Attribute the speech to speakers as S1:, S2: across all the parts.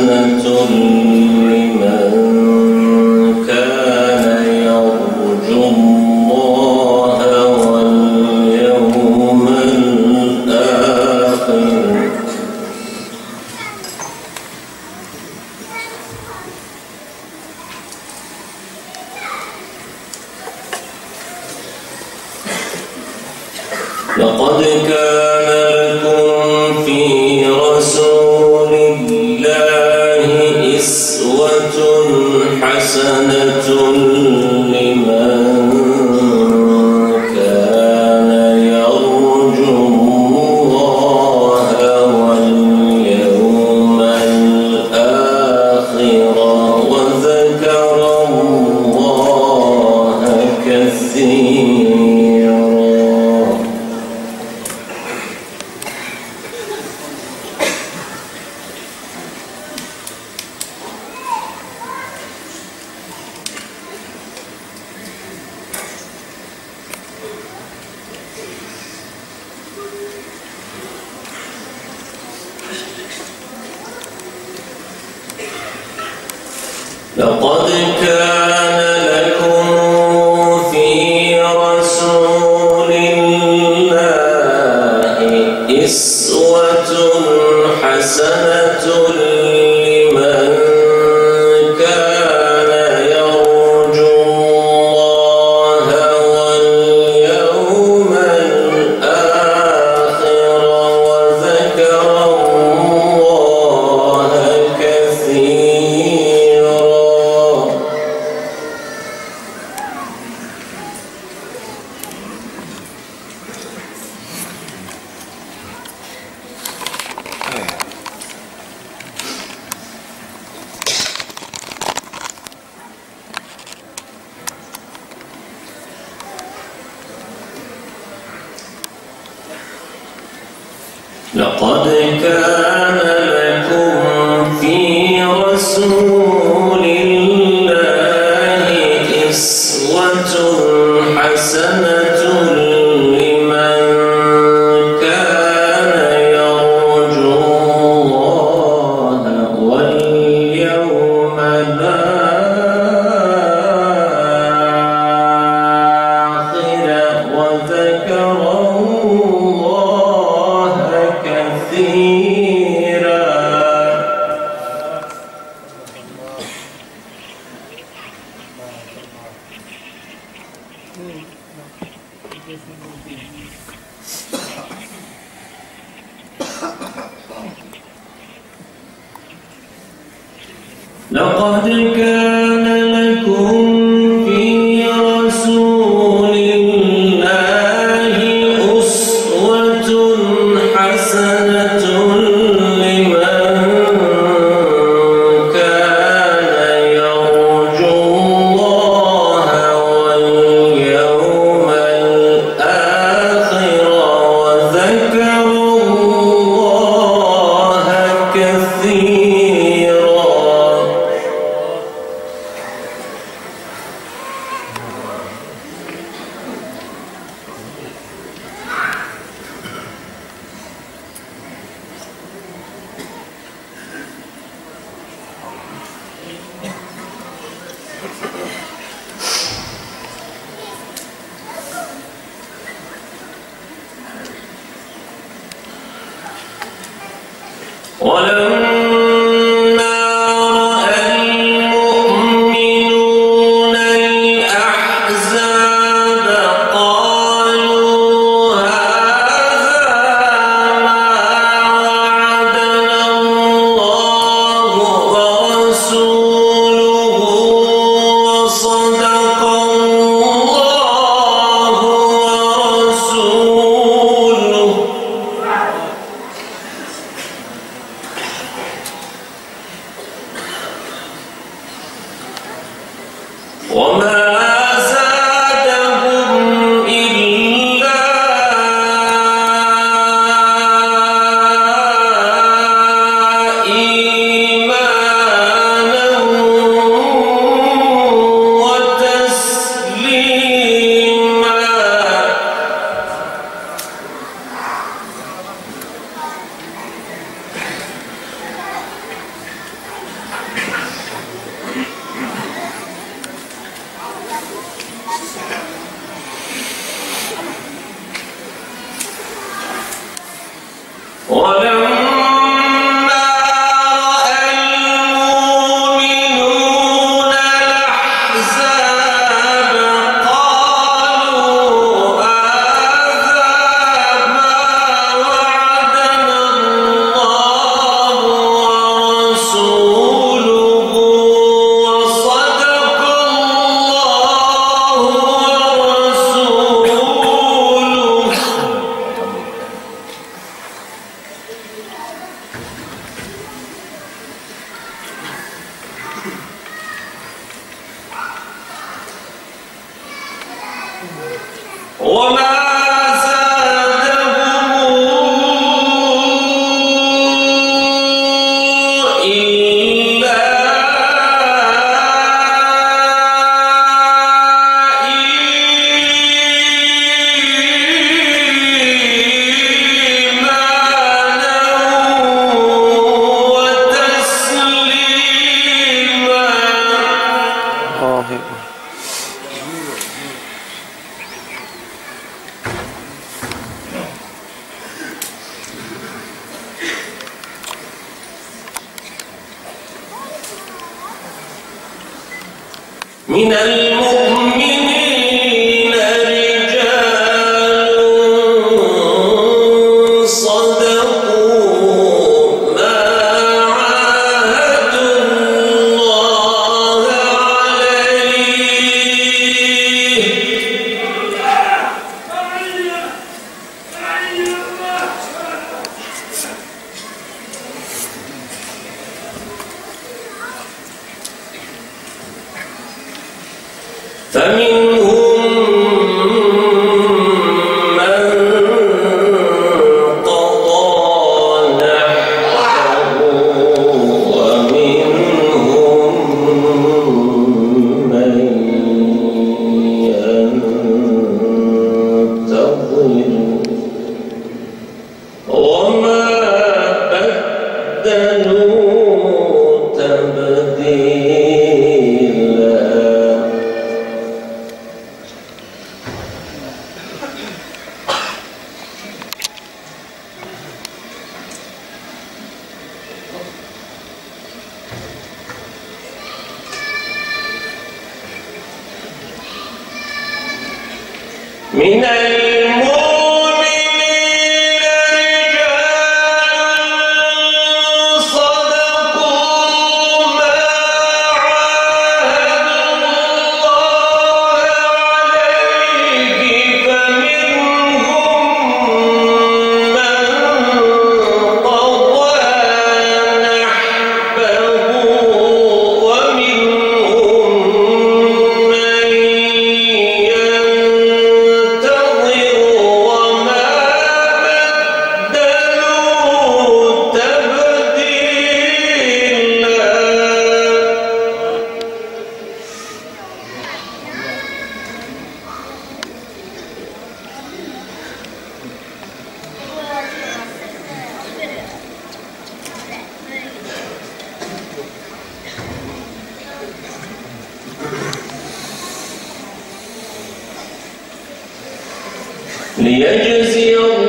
S1: أنتم أسوة حسنة ولما من المؤمنين ليجزي الله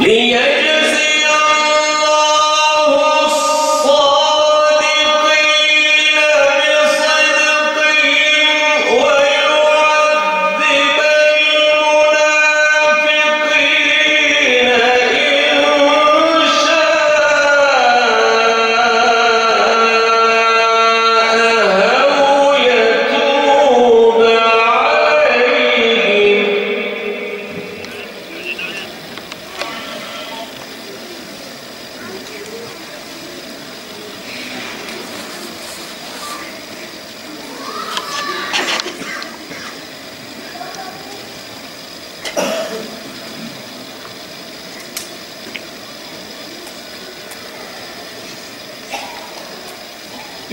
S1: Linha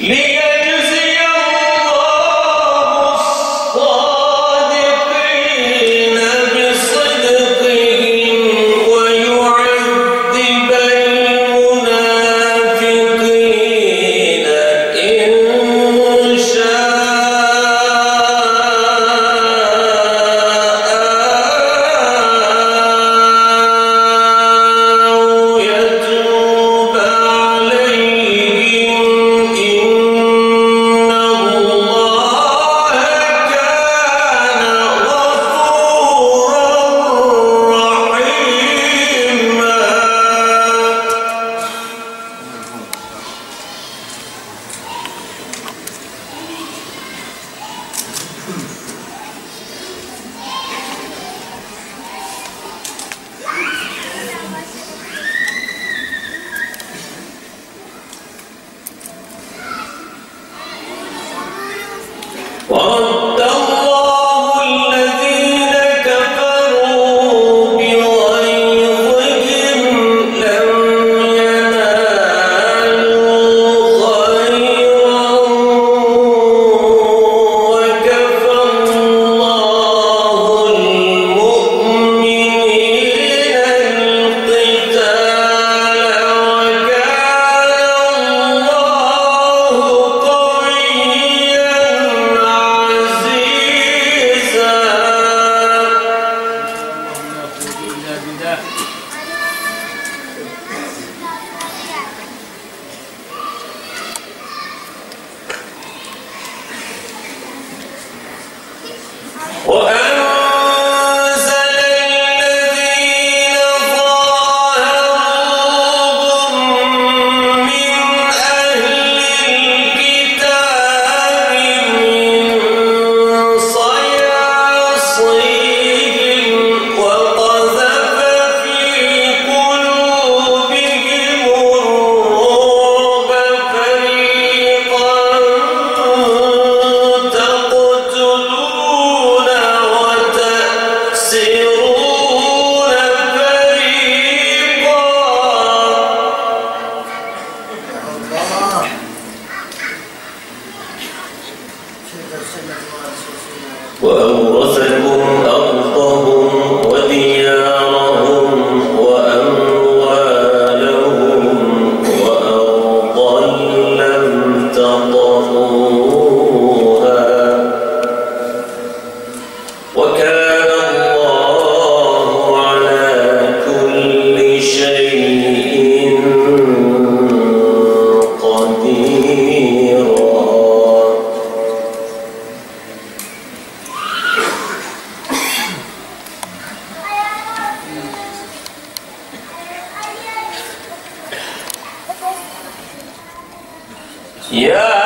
S1: Name Yeah.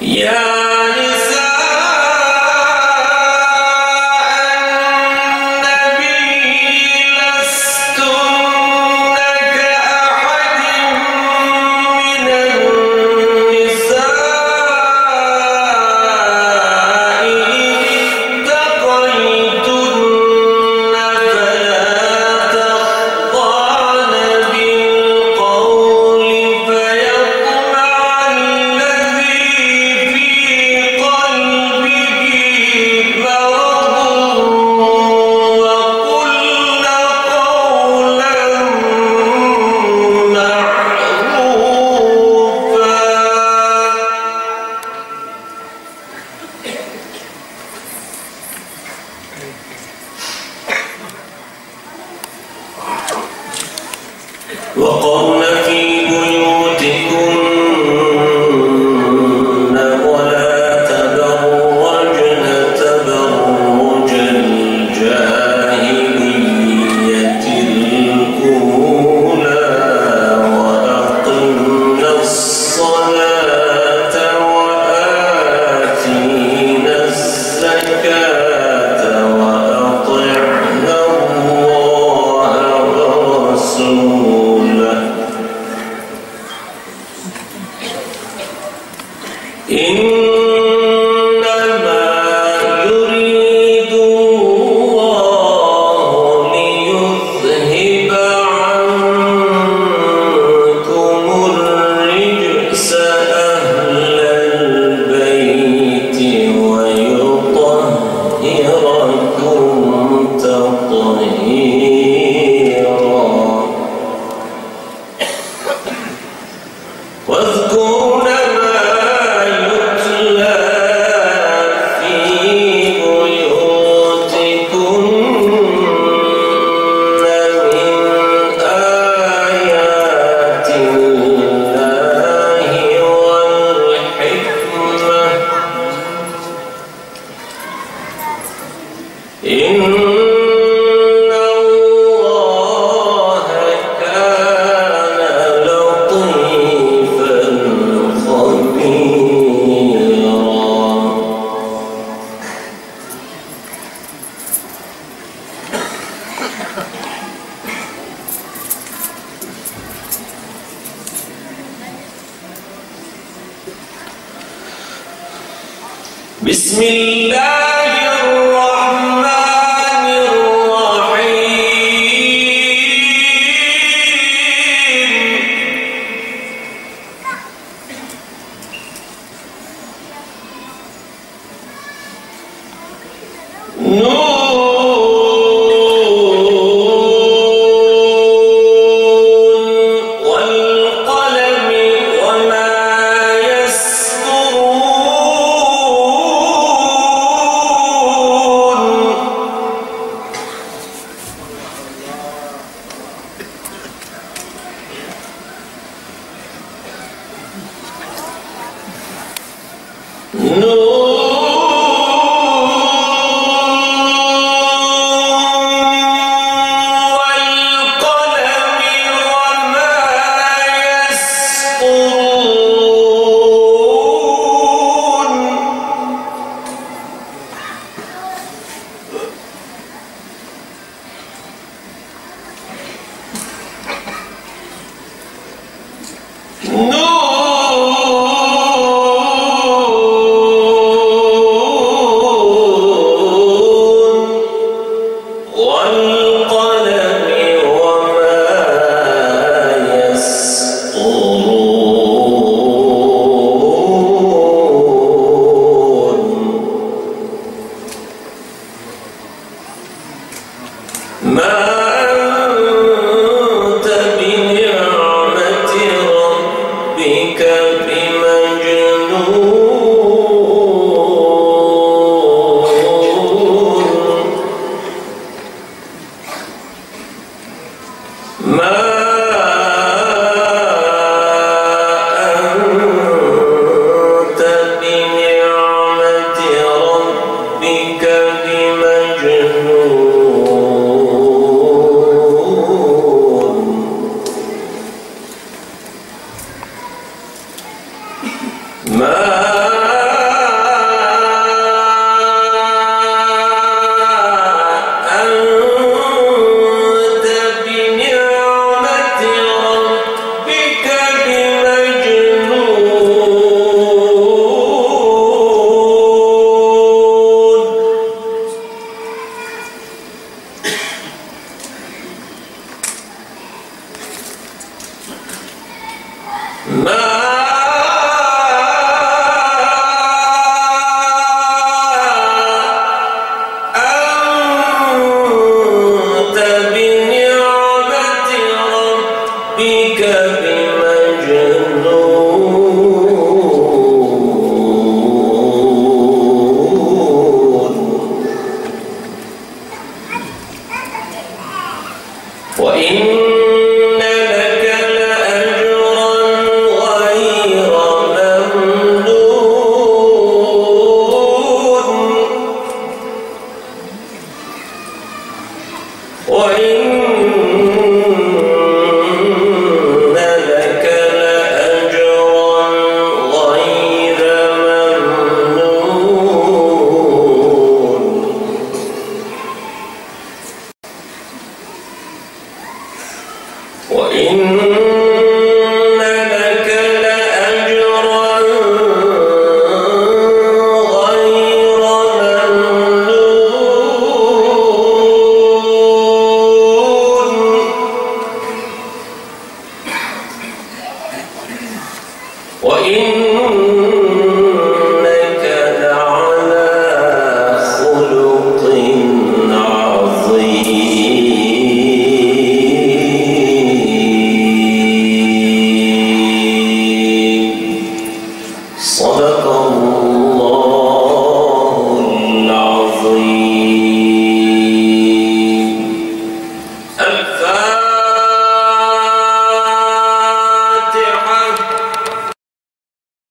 S1: يا me.